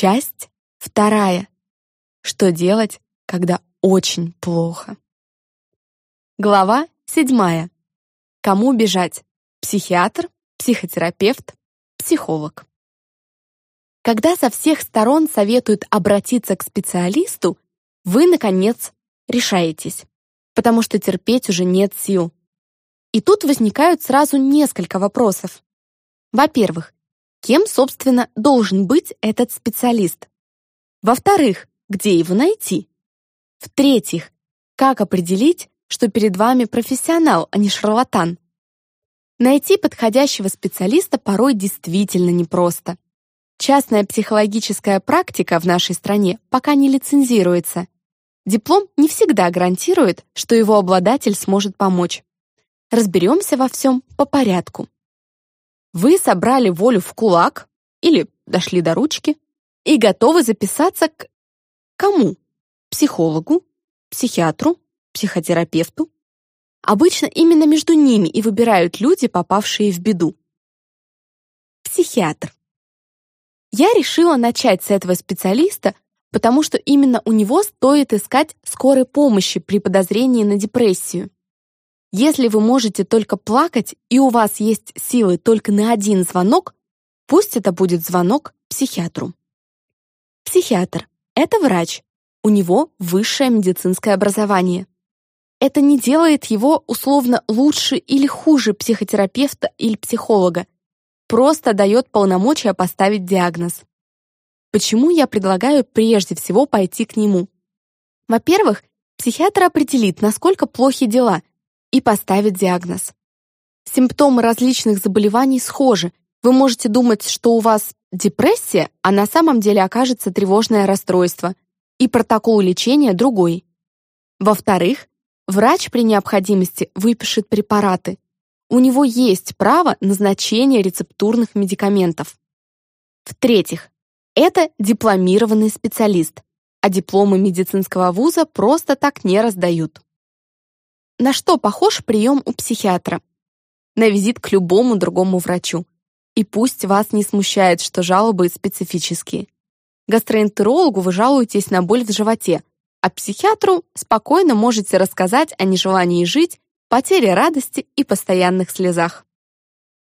Часть вторая. Что делать, когда очень плохо? Глава седьмая. Кому бежать? Психиатр, психотерапевт, психолог. Когда со всех сторон советуют обратиться к специалисту, вы, наконец, решаетесь, потому что терпеть уже нет сил. И тут возникают сразу несколько вопросов. Во-первых, кем, собственно, должен быть этот специалист? Во-вторых, где его найти? В-третьих, как определить, что перед вами профессионал, а не шарлатан? Найти подходящего специалиста порой действительно непросто. Частная психологическая практика в нашей стране пока не лицензируется. Диплом не всегда гарантирует, что его обладатель сможет помочь. Разберемся во всем по порядку. Вы собрали волю в кулак или дошли до ручки и готовы записаться к кому? Психологу, психиатру, психотерапевту? Обычно именно между ними и выбирают люди, попавшие в беду. Психиатр. Я решила начать с этого специалиста, потому что именно у него стоит искать скорой помощи при подозрении на депрессию. Если вы можете только плакать и у вас есть силы только на один звонок, пусть это будет звонок психиатру. Психиатр — это врач, у него высшее медицинское образование. Это не делает его условно лучше или хуже психотерапевта или психолога, просто дает полномочия поставить диагноз. Почему я предлагаю прежде всего пойти к нему? Во-первых, психиатр определит, насколько плохи дела, и поставит диагноз. Симптомы различных заболеваний схожи. Вы можете думать, что у вас депрессия, а на самом деле окажется тревожное расстройство, и протокол лечения другой. Во-вторых, врач при необходимости выпишет препараты, у него есть право назначения рецептурных медикаментов. В-третьих, это дипломированный специалист, а дипломы медицинского вуза просто так не раздают. На что похож прием у психиатра? На визит к любому другому врачу. И пусть вас не смущает, что жалобы специфические. Гастроэнтерологу вы жалуетесь на боль в животе, а психиатру спокойно можете рассказать о нежелании жить потере радости и постоянных слезах.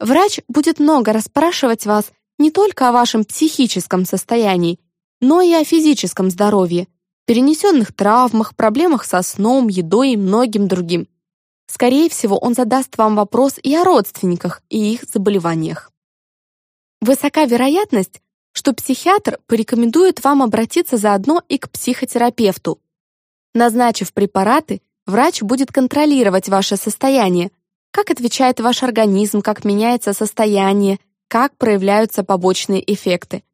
Врач будет много расспрашивать вас не только о вашем психическом состоянии, но и о физическом здоровье, перенесенных травмах, проблемах со сном, едой и многим другим. Скорее всего, он задаст вам вопрос и о родственниках и их заболеваниях. Высока вероятность, что психиатр порекомендует вам обратиться заодно и к психотерапевту. Назначив препараты, Врач будет контролировать ваше состояние, как отвечает ваш организм, как меняется состояние, как проявляются побочные эффекты.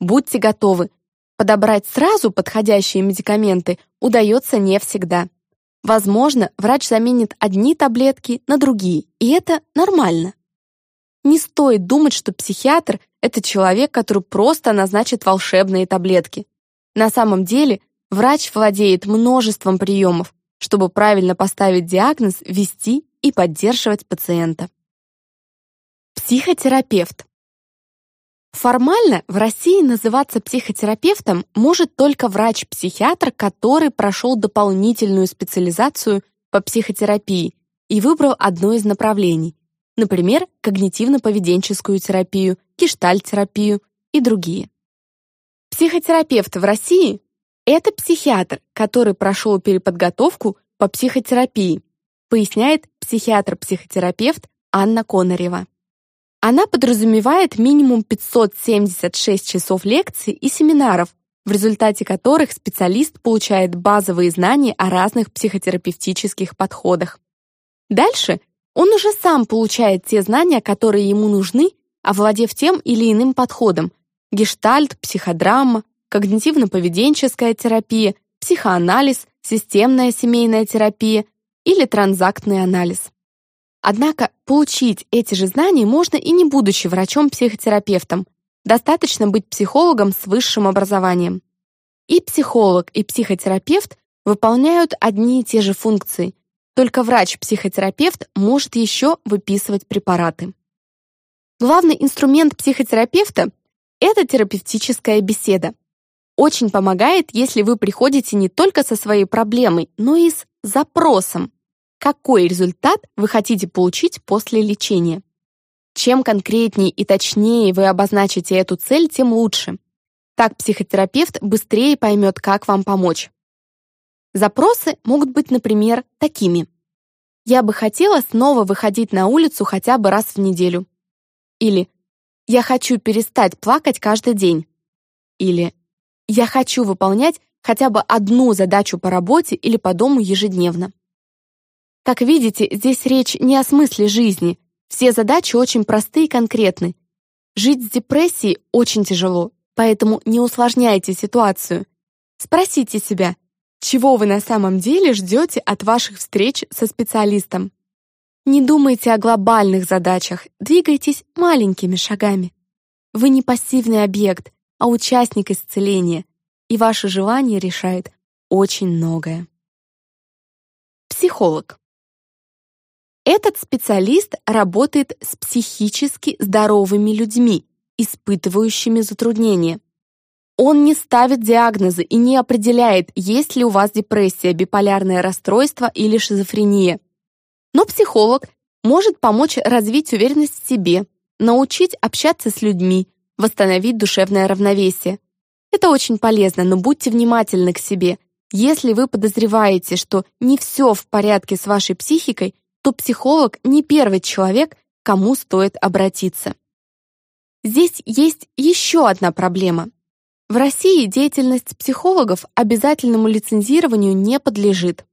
Будьте готовы. Подобрать сразу подходящие медикаменты удается не всегда. Возможно, врач заменит одни таблетки на другие, и это нормально. Не стоит думать, что психиатр — это человек, который просто назначит волшебные таблетки. На самом деле врач владеет множеством приемов, чтобы правильно поставить диагноз, вести и поддерживать пациента. Психотерапевт. Формально в России называться психотерапевтом может только врач-психиатр, который прошел дополнительную специализацию по психотерапии и выбрал одно из направлений, например, когнитивно-поведенческую терапию, гештальт-терапию и другие. Психотерапевт в России это психиатр, который прошел переподготовку по психотерапии, поясняет психиатр-психотерапевт Анна Конарева. Она подразумевает минимум 576 часов лекций и семинаров, в результате которых специалист получает базовые знания о разных психотерапевтических подходах. Дальше он уже сам получает те знания, которые ему нужны, овладев тем или иным подходом – гештальт, психодрама, когнитивно-поведенческая терапия, психоанализ, системная семейная терапия или транзактный анализ. Однако получить эти же знания можно и не будучи врачом-психотерапевтом. Достаточно быть психологом с высшим образованием. И психолог, и психотерапевт выполняют одни и те же функции, только врач-психотерапевт может еще выписывать препараты. Главный инструмент психотерапевта это терапевтическая беседа. Очень помогает, если вы приходите не только со своей проблемой, но и с запросом. Какой результат вы хотите получить после лечения? Чем конкретнее и точнее вы обозначите эту цель, тем лучше. Так психотерапевт быстрее поймет, как вам помочь. Запросы могут быть, например, такими. «Я бы хотела снова выходить на улицу хотя бы раз в неделю». Или «Я хочу перестать плакать каждый день». Или «Я хочу выполнять хотя бы одну задачу по работе или по дому ежедневно». Как видите, здесь речь не о смысле жизни. Все задачи очень просты и конкретны. Жить с депрессией очень тяжело, поэтому не усложняйте ситуацию. Спросите себя, чего вы на самом деле ждете от ваших встреч со специалистом. Не думайте о глобальных задачах, двигайтесь маленькими шагами. Вы не пассивный объект, а участник исцеления, и ваше желание решает очень многое. Психолог. Этот специалист работает с психически здоровыми людьми, испытывающими затруднения. Он не ставит диагнозы и не определяет, есть ли у вас депрессия, биполярное расстройство или шизофрения. Но психолог может помочь развить уверенность в себе, научить общаться с людьми, восстановить душевное равновесие. Это очень полезно, но будьте внимательны к себе. Если вы подозреваете, что не все в порядке с вашей психикой, то психолог не первый человек, кому стоит обратиться. Здесь есть еще одна проблема. В России деятельность психологов обязательному лицензированию не подлежит.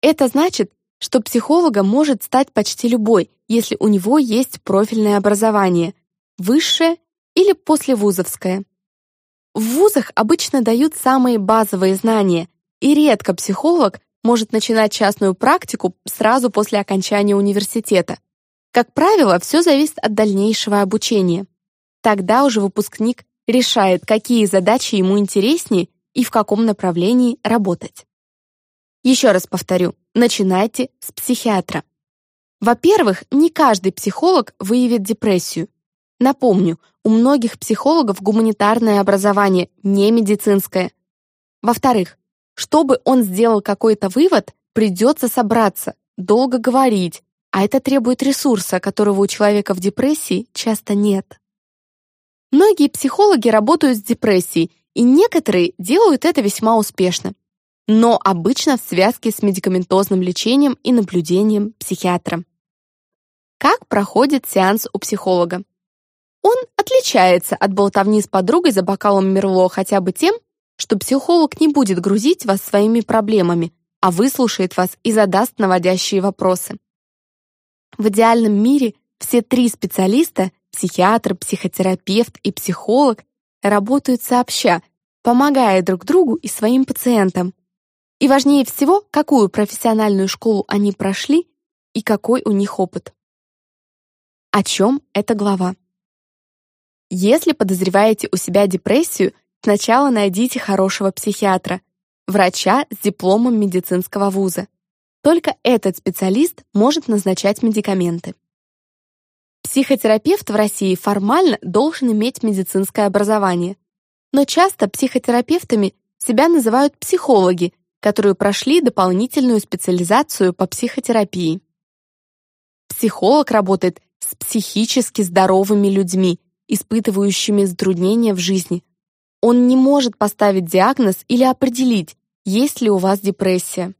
Это значит, что психологом может стать почти любой, если у него есть профильное образование, высшее или послевузовское. В вузах обычно дают самые базовые знания, и редко психолог может начинать частную практику сразу после окончания университета. Как правило, все зависит от дальнейшего обучения. Тогда уже выпускник решает, какие задачи ему интереснее и в каком направлении работать. Еще раз повторю, начинайте с психиатра. Во-первых, не каждый психолог выявит депрессию. Напомню, у многих психологов гуманитарное образование, не медицинское. Во-вторых, чтобы он сделал какой-то вывод, придется собраться, долго говорить, а это требует ресурса, которого у человека в депрессии часто нет. Многие психологи работают с депрессией, и некоторые делают это весьма успешно. Но обычно в связке с медикаментозным лечением и наблюдением психиатра. Как проходит сеанс у психолога? Он отличается от болтовни с подругой за бокалом Мерло хотя бы тем, что психолог не будет грузить вас своими проблемами, а выслушает вас и задаст наводящие вопросы. В идеальном мире все три специалиста Психиатр, психотерапевт и психолог работают сообща, помогая друг другу и своим пациентам. И важнее всего, какую профессиональную школу они прошли и какой у них опыт. О чем эта глава? Если подозреваете у себя депрессию, сначала найдите хорошего психиатра, врача с дипломом медицинского вуза. Только этот специалист может назначать медикаменты. Психотерапевт в России формально должен иметь медицинское образование, но часто психотерапевтами себя называют психологи, которые прошли дополнительную специализацию по психотерапии. Психолог работает с психически здоровыми людьми, испытывающими затруднения в жизни. Он не может поставить диагноз или определить, есть ли у вас депрессия.